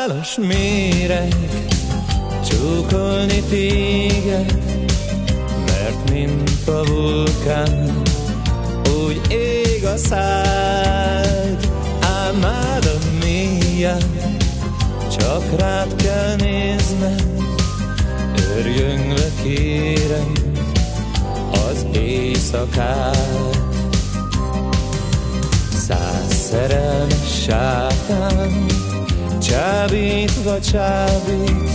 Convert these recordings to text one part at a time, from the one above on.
Halálos méreg Csókolni téged Mert mint a vulkán Úgy ég a szád. Álmád a mélyen Csak rád kell néznem Örjöngve kérem Az éjszakát. Száz szerelmes sátán Csábítva csábít.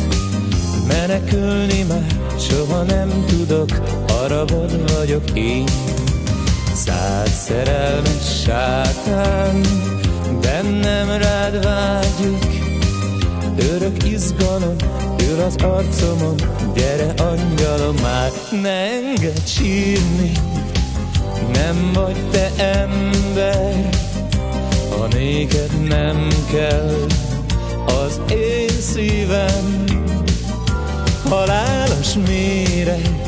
Menekülni már soha nem tudok Arabod vagyok én. Száz szerelmes sátán Bennem rád vágyik. Örök izgalom ül az arcomon Gyere angyalom már ne engedj sírni. Nem vagy te ember Ha néked nem kell szívem. Halálos méreg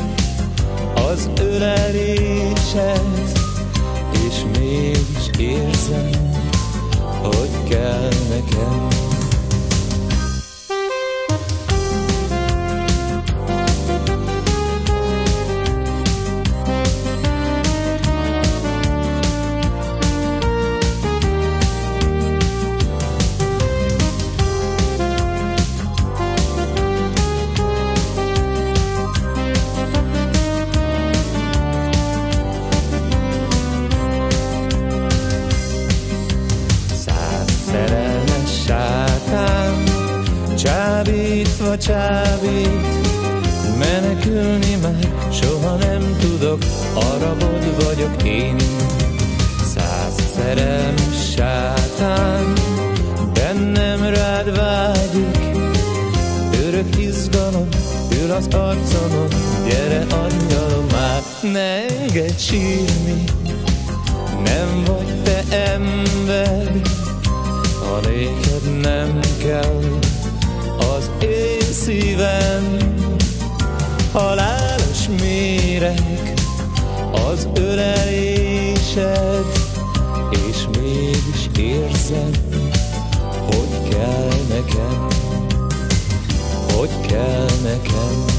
az ölelésed És mégis Csábítva csábít, menekülni már soha nem tudok, arabod vagyok én. Száz szerelmes sátán, bennem rád vágyik, örök izgalom, ül az arcomon, gyere angyalom már, ne engedj sírni, nem vagy te ember, ha néked nem kell szívem halálos méreg az ölelésed, és mégis érzem, hogy kell nekem, hogy kell nekem.